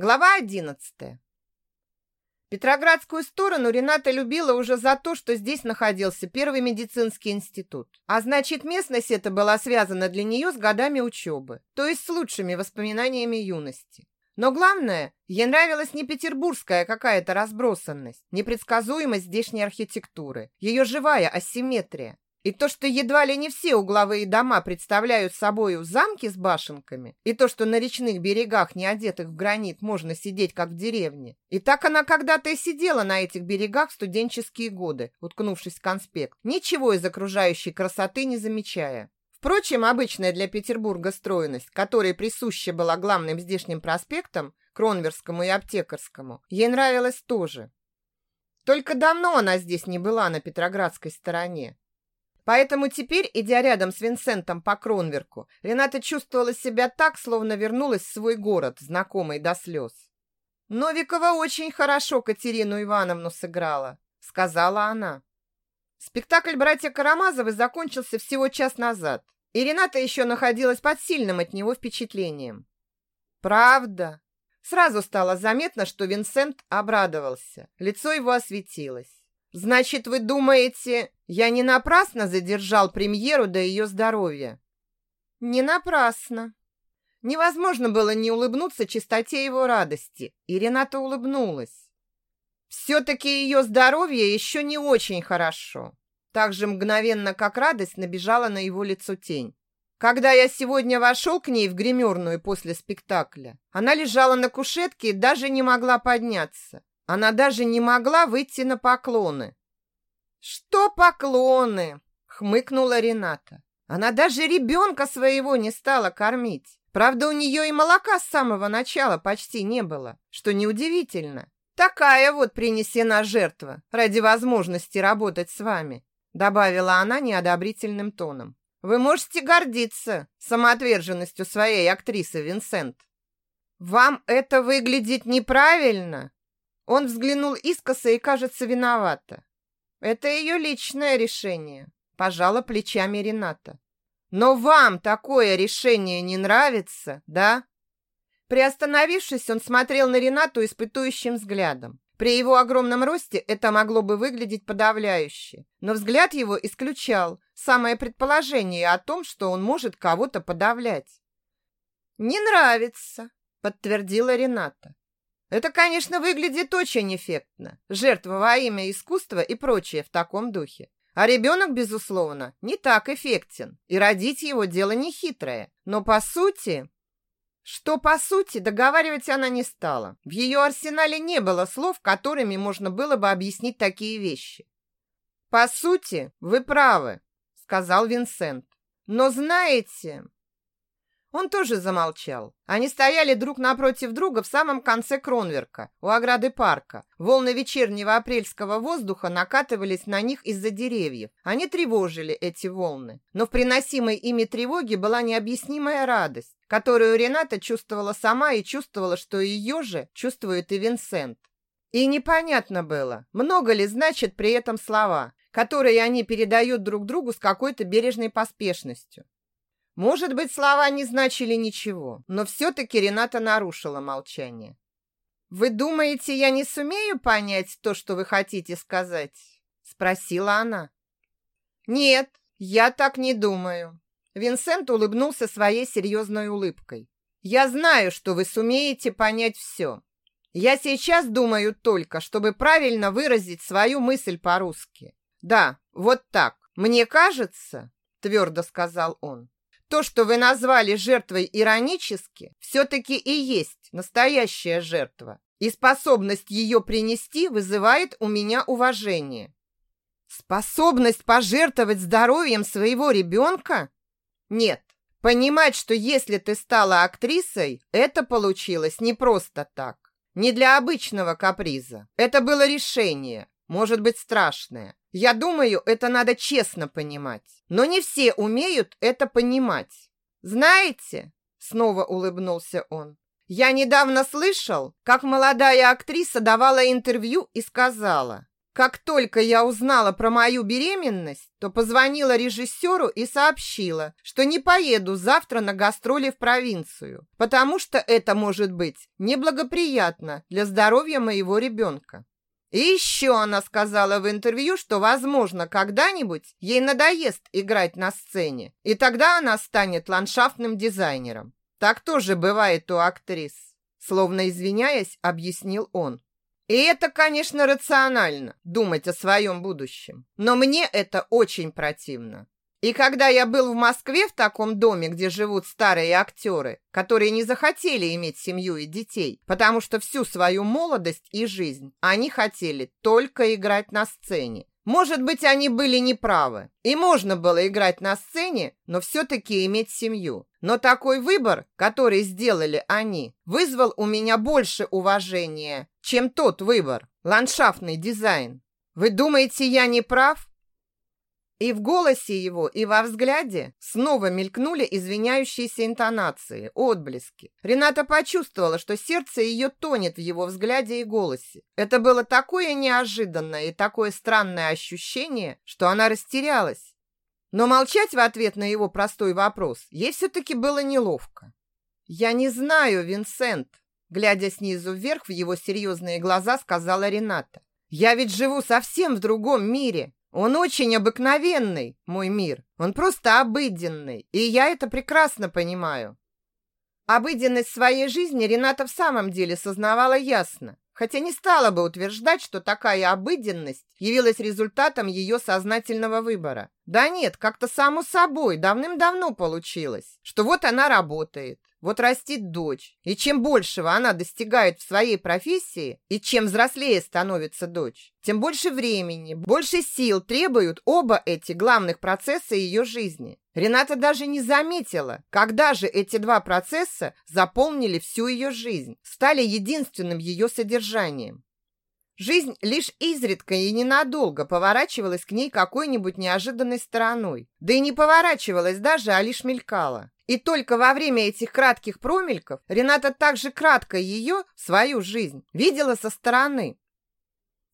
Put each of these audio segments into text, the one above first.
Глава 11. Петроградскую сторону Рената любила уже за то, что здесь находился первый медицинский институт. А значит, местность эта была связана для нее с годами учебы, то есть с лучшими воспоминаниями юности. Но главное, ей нравилась не петербургская какая-то разбросанность, непредсказуемость здешней архитектуры, ее живая асимметрия. И то, что едва ли не все угловые дома представляют собою замки с башенками, и то, что на речных берегах, не одетых в гранит, можно сидеть, как в деревне. И так она когда-то и сидела на этих берегах в студенческие годы, уткнувшись в конспект, ничего из окружающей красоты не замечая. Впрочем, обычная для Петербурга стройность, которая присуща была главным здешним проспектам, Кронверскому и Аптекарскому, ей нравилась тоже. Только давно она здесь не была на Петроградской стороне. Поэтому теперь, идя рядом с Винсентом по Кронверку, Рената чувствовала себя так, словно вернулась в свой город, знакомый до слез. «Новикова очень хорошо Катерину Ивановну сыграла», — сказала она. Спектакль «Братья Карамазовы» закончился всего час назад, и Рената еще находилась под сильным от него впечатлением. «Правда?» Сразу стало заметно, что Винсент обрадовался. Лицо его осветилось. Значит, вы думаете, я не напрасно задержал премьеру до ее здоровья? Не напрасно. Невозможно было не улыбнуться чистоте его радости, и Рената улыбнулась. Все-таки ее здоровье еще не очень хорошо. Так же мгновенно, как радость, набежала на его лицо тень. Когда я сегодня вошел к ней в гримерную после спектакля, она лежала на кушетке и даже не могла подняться. Она даже не могла выйти на поклоны. «Что поклоны?» — хмыкнула Рената. Она даже ребенка своего не стала кормить. Правда, у нее и молока с самого начала почти не было, что неудивительно. Такая вот принесена жертва ради возможности работать с вами, добавила она неодобрительным тоном. Вы можете гордиться самоотверженностью своей актрисы, Винсент. Вам это выглядит неправильно, он взглянул искоса и, кажется, виновата. Это ее личное решение, пожала плечами Рената. Но вам такое решение не нравится, да? Приостановившись, он смотрел на Ренату испытующим взглядом. При его огромном росте это могло бы выглядеть подавляюще, но взгляд его исключал самое предположение о том, что он может кого-то подавлять. «Не нравится», — подтвердила Рената. Это, конечно, выглядит очень эффектно. Жертва во имя искусства и прочее в таком духе. А ребенок, безусловно, не так эффектен. И родить его дело не хитрое. Но по сути... Что по сути, договаривать она не стала. В ее арсенале не было слов, которыми можно было бы объяснить такие вещи. «По сути, вы правы», — сказал Винсент. «Но знаете, он тоже замолчал. Они стояли друг напротив друга в самом конце Кронверка, у ограды парка. Волны вечернего апрельского воздуха накатывались на них из-за деревьев. Они тревожили эти волны. Но в приносимой ими тревоге была необъяснимая радость, которую Рената чувствовала сама и чувствовала, что ее же чувствует и Винсент. И непонятно было, много ли значат при этом слова, которые они передают друг другу с какой-то бережной поспешностью. Может быть, слова не значили ничего, но все-таки Рената нарушила молчание. «Вы думаете, я не сумею понять то, что вы хотите сказать?» Спросила она. «Нет, я так не думаю». Винсент улыбнулся своей серьезной улыбкой. «Я знаю, что вы сумеете понять все. Я сейчас думаю только, чтобы правильно выразить свою мысль по-русски. Да, вот так. Мне кажется, твердо сказал он, то, что вы назвали жертвой иронически, все-таки и есть настоящая жертва. И способность ее принести вызывает у меня уважение. Способность пожертвовать здоровьем своего ребенка? Нет. Понимать, что если ты стала актрисой, это получилось не просто так. Не для обычного каприза. Это было решение, может быть страшное. Я думаю, это надо честно понимать. Но не все умеют это понимать. Знаете, снова улыбнулся он. Я недавно слышал, как молодая актриса давала интервью и сказала: Как только я узнала про мою беременность, то позвонила режиссеру и сообщила, что не поеду завтра на гастроли в провинцию, потому что это может быть неблагоприятно для здоровья моего ребенка. И еще она сказала в интервью, что, возможно, когда-нибудь ей надоест играть на сцене, и тогда она станет ландшафтным дизайнером. Так тоже бывает у актрис. Словно извиняясь, объяснил он. И это, конечно, рационально, думать о своем будущем. Но мне это очень противно. И когда я был в Москве в таком доме, где живут старые актеры, которые не захотели иметь семью и детей, потому что всю свою молодость и жизнь они хотели только играть на сцене. Может быть, они были неправы, и можно было играть на сцене, но все-таки иметь семью. Но такой выбор, который сделали они, вызвал у меня больше уважения, чем тот выбор – ландшафтный дизайн. Вы думаете, я не прав? И в голосе его, и во взгляде снова мелькнули извиняющиеся интонации, отблески. Рената почувствовала, что сердце ее тонет в его взгляде и голосе. Это было такое неожиданное и такое странное ощущение, что она растерялась. Но молчать в ответ на его простой вопрос ей все-таки было неловко. «Я не знаю, Винсент», Глядя снизу вверх в его серьезные глаза, сказала Рената. «Я ведь живу совсем в другом мире. Он очень обыкновенный, мой мир. Он просто обыденный, и я это прекрасно понимаю». Обыденность своей жизни Рената в самом деле сознавала ясно, хотя не стала бы утверждать, что такая обыденность явилась результатом ее сознательного выбора. Да нет, как-то само собой давным-давно получилось, что вот она работает, вот растит дочь, и чем большего она достигает в своей профессии, и чем взрослее становится дочь, тем больше времени, больше сил требуют оба эти главных процесса ее жизни. Рената даже не заметила, когда же эти два процесса заполнили всю ее жизнь, стали единственным ее содержанием. Жизнь лишь изредка и ненадолго поворачивалась к ней какой-нибудь неожиданной стороной. Да и не поворачивалась даже, а лишь мелькала. И только во время этих кратких промельков Рената также кратко ее, свою жизнь, видела со стороны.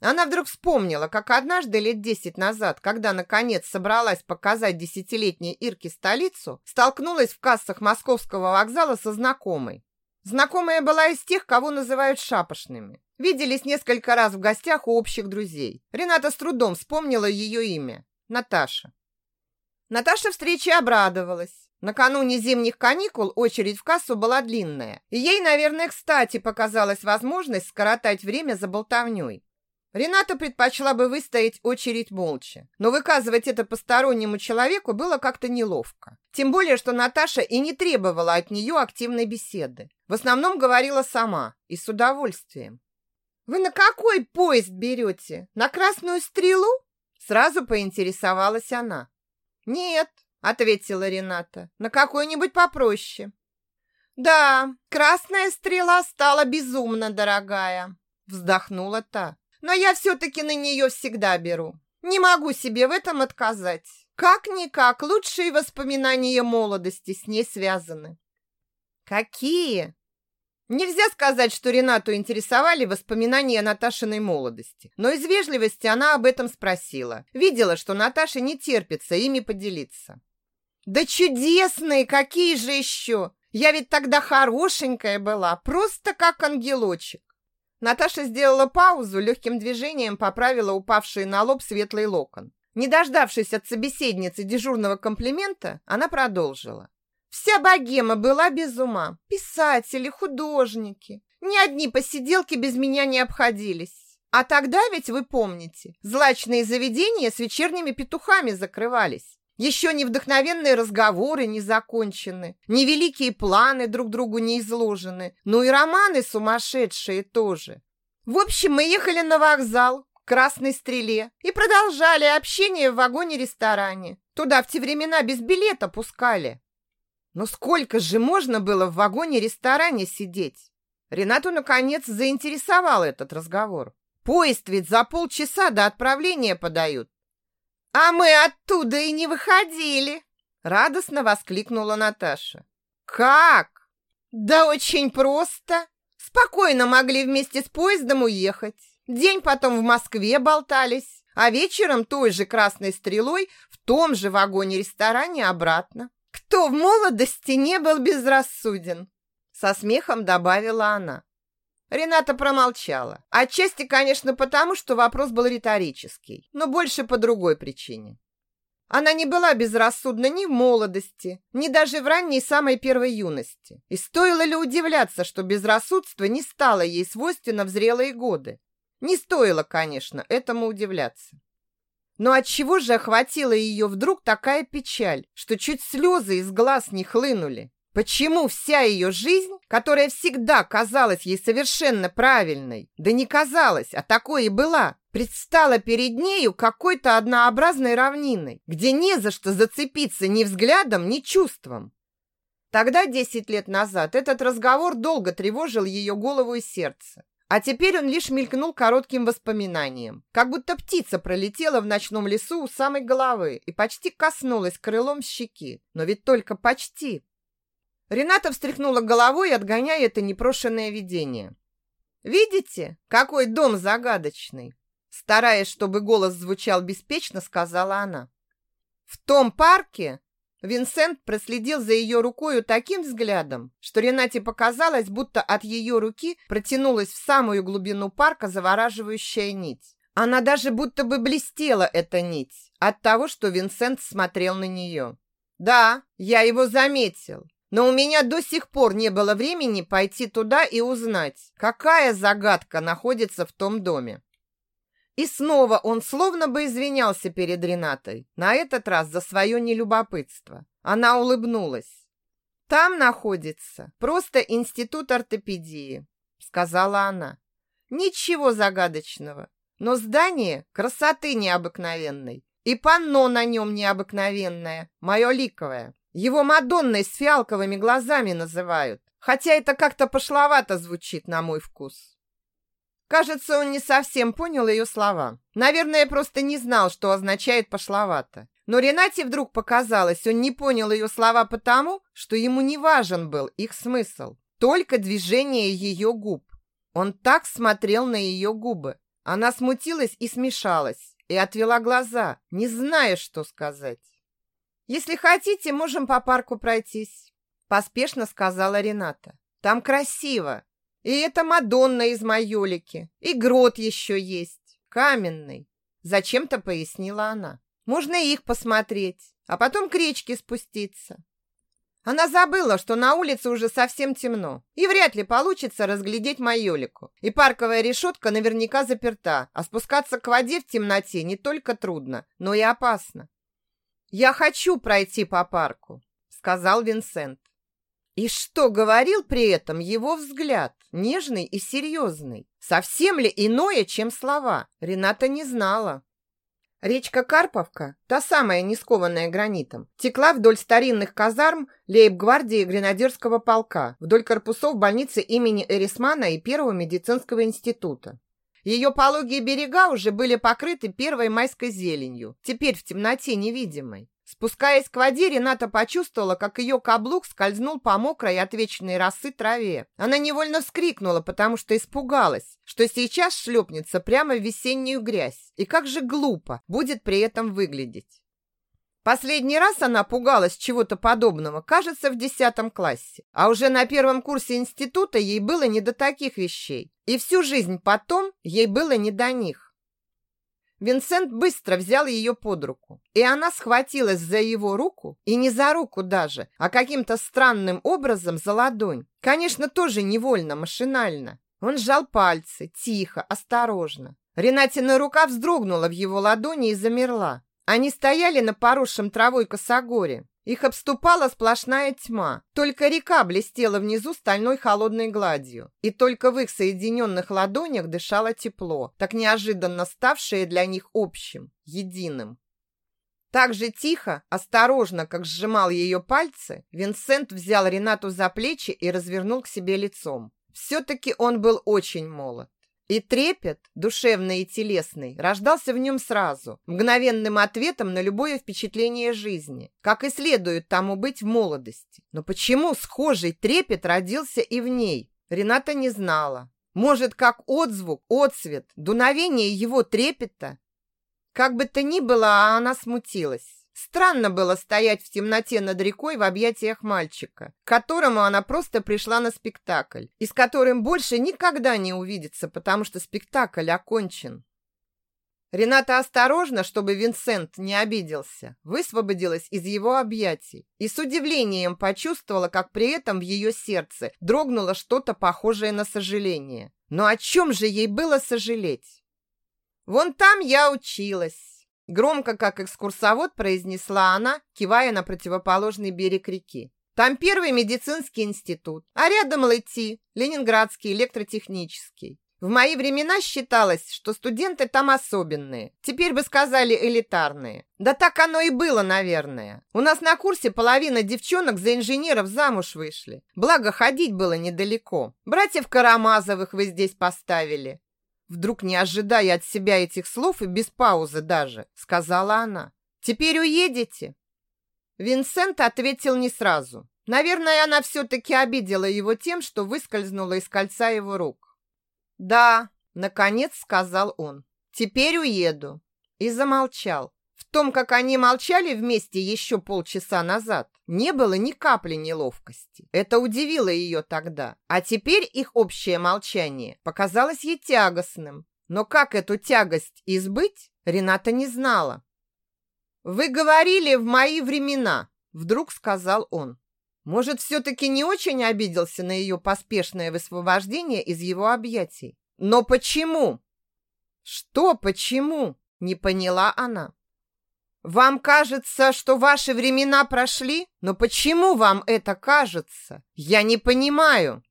Она вдруг вспомнила, как однажды лет десять назад, когда наконец собралась показать десятилетней Ирке столицу, столкнулась в кассах московского вокзала со знакомой. Знакомая была из тех, кого называют шапошными. Виделись несколько раз в гостях у общих друзей. Рената с трудом вспомнила ее имя – Наташа. Наташа встрече обрадовалась. Накануне зимних каникул очередь в кассу была длинная, и ей, наверное, кстати показалась возможность скоротать время за болтовней. Рената предпочла бы выстоять очередь молча, но выказывать это постороннему человеку было как-то неловко. Тем более, что Наташа и не требовала от нее активной беседы. В основном говорила сама и с удовольствием. «Вы на какой поезд берете? На Красную Стрелу?» Сразу поинтересовалась она. «Нет, ответила Рената. На какой-нибудь попроще. Да, красная стрела стала безумно дорогая, вздохнула та. Но я все-таки на нее всегда беру. Не могу себе в этом отказать. Как-никак, лучшие воспоминания молодости с ней связаны. Какие? Нельзя сказать, что Ренату интересовали воспоминания Наташиной молодости, но из вежливости она об этом спросила. Видела, что Наташе не терпится ими поделиться. Да чудесные, какие же еще! Я ведь тогда хорошенькая была, просто как ангелочек. Наташа сделала паузу, легким движением поправила упавший на лоб светлый локон. Не дождавшись от собеседницы дежурного комплимента, она продолжила. Вся богема была без ума. Писатели, художники. Ни одни посиделки без меня не обходились. А тогда ведь, вы помните, злачные заведения с вечерними петухами закрывались. Еще ни вдохновенные разговоры не закончены, ни великие планы друг другу не изложены, ну и романы сумасшедшие тоже. В общем, мы ехали на вокзал, Красной Стреле, и продолжали общение в вагоне-ресторане. Туда в те времена без билета пускали. Но сколько же можно было в вагоне-ресторане сидеть? Ренату, наконец, заинтересовал этот разговор. Поезд ведь за полчаса до отправления подают. «А мы оттуда и не выходили!» Радостно воскликнула Наташа. «Как?» «Да очень просто. Спокойно могли вместе с поездом уехать. День потом в Москве болтались, а вечером той же красной стрелой в том же вагоне-ресторане обратно. Кто в молодости не был безрассуден? Со смехом добавила она. Рената промолчала. Отчасти, конечно, потому, что вопрос был риторический, но больше по другой причине. Она не была безрассудна ни в молодости, ни даже в ранней самой первой юности. И стоило ли удивляться, что безрассудство не стало ей свойственно в зрелые годы? Не стоило, конечно, этому удивляться. Но от чего же охватила ее вдруг такая печаль, что чуть слезы из глаз не хлынули? Почему вся ее жизнь, которая всегда казалась ей совершенно правильной, да не казалась, а такой и была, предстала перед нею какой-то однообразной равниной, где не за что зацепиться ни взглядом, ни чувством? Тогда, десять лет назад, этот разговор долго тревожил ее голову и сердце. А теперь он лишь мелькнул коротким воспоминанием, как будто птица пролетела в ночном лесу у самой головы и почти коснулась крылом щеки. Но ведь только почти. Рената встряхнула головой, отгоняя это непрошенное видение. «Видите, какой дом загадочный?» Стараясь, чтобы голос звучал беспечно, сказала она. «В том парке Винсент проследил за ее рукою таким взглядом, что Ренате показалось, будто от ее руки протянулась в самую глубину парка завораживающая нить. Она даже будто бы блестела, эта нить, от того, что Винсент смотрел на нее. «Да, я его заметил, но у меня до сих пор не было времени пойти туда и узнать, какая загадка находится в том доме. И снова он словно бы извинялся перед Ренатой, на этот раз за свое нелюбопытство. Она улыбнулась. «Там находится просто институт ортопедии», — сказала она. «Ничего загадочного, но здание красоты необыкновенной, и панно на нем необыкновенное, мое ликовое. Его Мадонной с фиалковыми глазами называют, хотя это как-то пошловато звучит на мой вкус». Кажется, он не совсем понял ее слова. Наверное, просто не знал, что означает пошловато. Но Ренате вдруг показалось, он не понял ее слова потому, что ему не важен был их смысл, только движение ее губ. Он так смотрел на ее губы. Она смутилась и смешалась, и отвела глаза, не зная, что сказать. «Если хотите, можем по парку пройтись», – поспешно сказала Рената. «Там красиво, и это Мадонна из майолики. И грот еще есть. Каменный. Зачем-то пояснила она. Можно их посмотреть, а потом к речке спуститься. Она забыла, что на улице уже совсем темно, и вряд ли получится разглядеть майолику. И парковая решетка наверняка заперта, а спускаться к воде в темноте не только трудно, но и опасно. «Я хочу пройти по парку», — сказал Винсент. И что говорил при этом его взгляд, нежный и серьезный? Совсем ли иное, чем слова? Рената не знала. Речка Карповка, та самая не скованная гранитом, текла вдоль старинных казарм лейб-гвардии гренадерского полка, вдоль корпусов больницы имени Эрисмана и Первого медицинского института. Ее пологие берега уже были покрыты первой майской зеленью, теперь в темноте невидимой. Спускаясь к воде, Рената почувствовала, как ее каблук скользнул по мокрой от вечной росы траве. Она невольно вскрикнула, потому что испугалась, что сейчас шлепнется прямо в весеннюю грязь. И как же глупо будет при этом выглядеть. Последний раз она пугалась чего-то подобного, кажется, в десятом классе. А уже на первом курсе института ей было не до таких вещей. И всю жизнь потом ей было не до них. Винсент быстро взял ее под руку, и она схватилась за его руку, и не за руку даже, а каким-то странным образом за ладонь. Конечно, тоже невольно, машинально. Он сжал пальцы, тихо, осторожно. Ренатина рука вздрогнула в его ладони и замерла. Они стояли на поросшем травой косогоре. Их обступала сплошная тьма. Только река блестела внизу стальной холодной гладью. И только в их соединенных ладонях дышало тепло, так неожиданно ставшее для них общим, единым. Так же тихо, осторожно, как сжимал ее пальцы, Винсент взял Ренату за плечи и развернул к себе лицом. Все-таки он был очень молод. И трепет, душевный и телесный, рождался в нем сразу, мгновенным ответом на любое впечатление жизни, как и следует тому быть в молодости. Но почему схожий трепет родился и в ней, Рената не знала. Может, как отзвук, отсвет, дуновение его трепета? Как бы то ни было, а она смутилась. Странно было стоять в темноте над рекой в объятиях мальчика, к которому она просто пришла на спектакль, и с которым больше никогда не увидится, потому что спектакль окончен. Рената осторожно, чтобы Винсент не обиделся, высвободилась из его объятий и с удивлением почувствовала, как при этом в ее сердце дрогнуло что-то похожее на сожаление. Но о чем же ей было сожалеть? «Вон там я училась», Громко, как экскурсовод, произнесла она, кивая на противоположный берег реки. Там первый медицинский институт, а рядом ЛЭТИ, Ленинградский электротехнический. В мои времена считалось, что студенты там особенные. Теперь бы сказали элитарные. Да так оно и было, наверное. У нас на курсе половина девчонок за инженеров замуж вышли. Благо, ходить было недалеко. Братьев Карамазовых вы здесь поставили. Вдруг не ожидая от себя этих слов и без паузы даже, сказала она. «Теперь уедете?» Винсент ответил не сразу. Наверное, она все-таки обидела его тем, что выскользнула из кольца его рук. «Да», — наконец сказал он, — «теперь уеду». И замолчал. Том, как они молчали вместе еще полчаса назад, не было ни капли неловкости. Это удивило ее тогда. А теперь их общее молчание показалось ей тягостным. Но как эту тягость избыть, Рената не знала. «Вы говорили в мои времена», — вдруг сказал он. Может, все-таки не очень обиделся на ее поспешное высвобождение из его объятий. Но почему? Что почему? Не поняла она. Вам кажется, что ваши времена прошли? Но почему вам это кажется? Я не понимаю.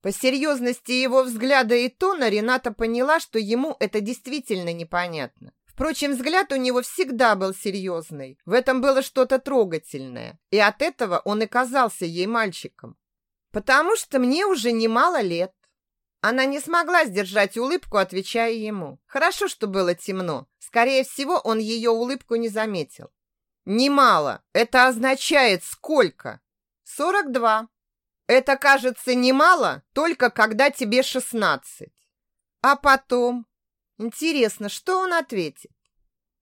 По серьезности его взгляда и тона Рената поняла, что ему это действительно непонятно. Впрочем, взгляд у него всегда был серьезный. В этом было что-то трогательное. И от этого он и казался ей мальчиком. «Потому что мне уже немало лет. Она не смогла сдержать улыбку, отвечая ему. Хорошо, что было темно. Скорее всего, он ее улыбку не заметил. Немало. Это означает сколько? Сорок два. Это кажется немало, только когда тебе шестнадцать. А потом? Интересно, что он ответит?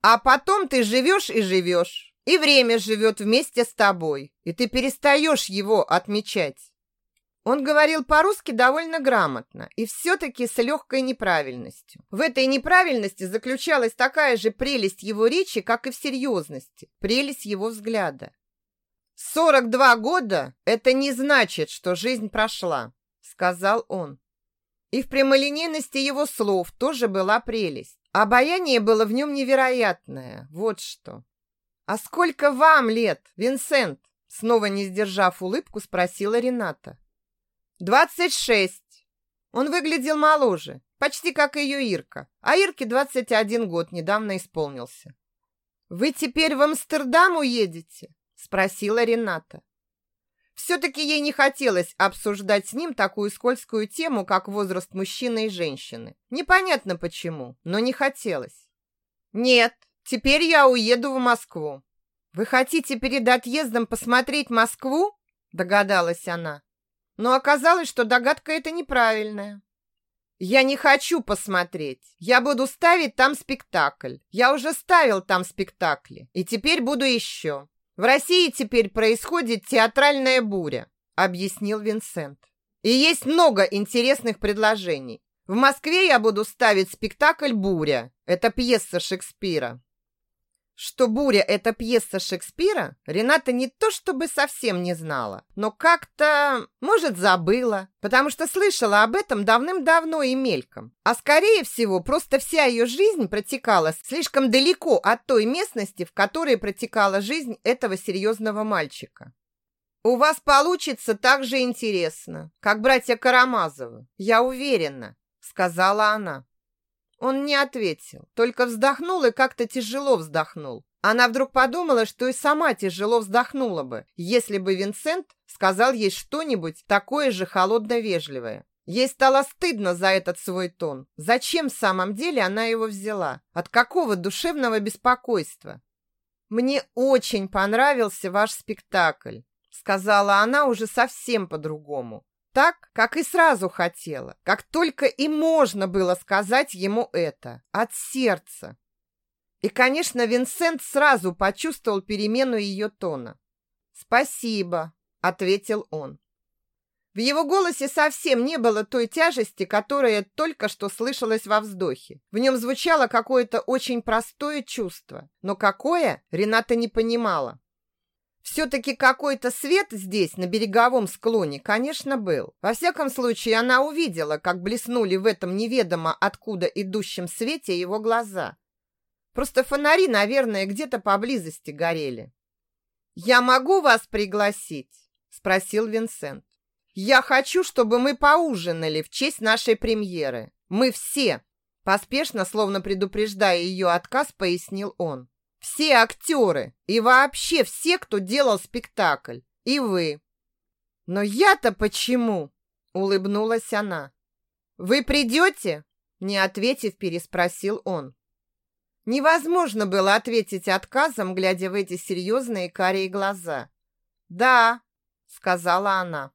А потом ты живешь и живешь. И время живет вместе с тобой. И ты перестаешь его отмечать. Он говорил по-русски довольно грамотно и все-таки с легкой неправильностью. В этой неправильности заключалась такая же прелесть его речи, как и в серьезности, прелесть его взгляда. «Сорок два года – это не значит, что жизнь прошла», – сказал он. И в прямолинейности его слов тоже была прелесть. Обаяние было в нем невероятное, вот что. «А сколько вам лет, Винсент?» Снова не сдержав улыбку, спросила Рената. «Двадцать шесть!» Он выглядел моложе, почти как ее Ирка, а Ирке двадцать один год недавно исполнился. «Вы теперь в Амстердам уедете?» – спросила Рената. Все-таки ей не хотелось обсуждать с ним такую скользкую тему, как возраст мужчины и женщины. Непонятно почему, но не хотелось. «Нет, теперь я уеду в Москву». «Вы хотите перед отъездом посмотреть Москву?» – догадалась она. Но оказалось, что догадка эта неправильная. Я не хочу посмотреть. Я буду ставить там спектакль. Я уже ставил там спектакли. И теперь буду еще. В России теперь происходит театральная буря, объяснил Винсент. И есть много интересных предложений. В Москве я буду ставить спектакль «Буря». Это пьеса Шекспира. Что «Буря» — это пьеса Шекспира, Рената не то чтобы совсем не знала, но как-то, может, забыла, потому что слышала об этом давным-давно и мельком. А скорее всего, просто вся ее жизнь протекала слишком далеко от той местности, в которой протекала жизнь этого серьезного мальчика. «У вас получится так же интересно, как братья Карамазовы, я уверена», — сказала она. Он не ответил, только вздохнул и как-то тяжело вздохнул. Она вдруг подумала, что и сама тяжело вздохнула бы, если бы Винсент сказал ей что-нибудь такое же холодно-вежливое. Ей стало стыдно за этот свой тон. Зачем в самом деле она его взяла? От какого душевного беспокойства? «Мне очень понравился ваш спектакль», сказала она уже совсем по-другому. Так, как и сразу хотела, как только и можно было сказать ему это, от сердца. И, конечно, Винсент сразу почувствовал перемену ее тона. «Спасибо», — ответил он. В его голосе совсем не было той тяжести, которая только что слышалась во вздохе. В нем звучало какое-то очень простое чувство. Но какое, Рената не понимала. Все-таки какой-то свет здесь, на береговом склоне, конечно, был. Во всяком случае, она увидела, как блеснули в этом неведомо откуда идущем свете его глаза. Просто фонари, наверное, где-то поблизости горели. «Я могу вас пригласить?» – спросил Винсент. «Я хочу, чтобы мы поужинали в честь нашей премьеры. Мы все!» Поспешно, словно предупреждая ее отказ, пояснил он. «Все актеры и вообще все, кто делал спектакль. И вы». «Но я-то почему?» — улыбнулась она. «Вы придете?» — не ответив, переспросил он. Невозможно было ответить отказом, глядя в эти серьезные карие глаза. «Да», — сказала она.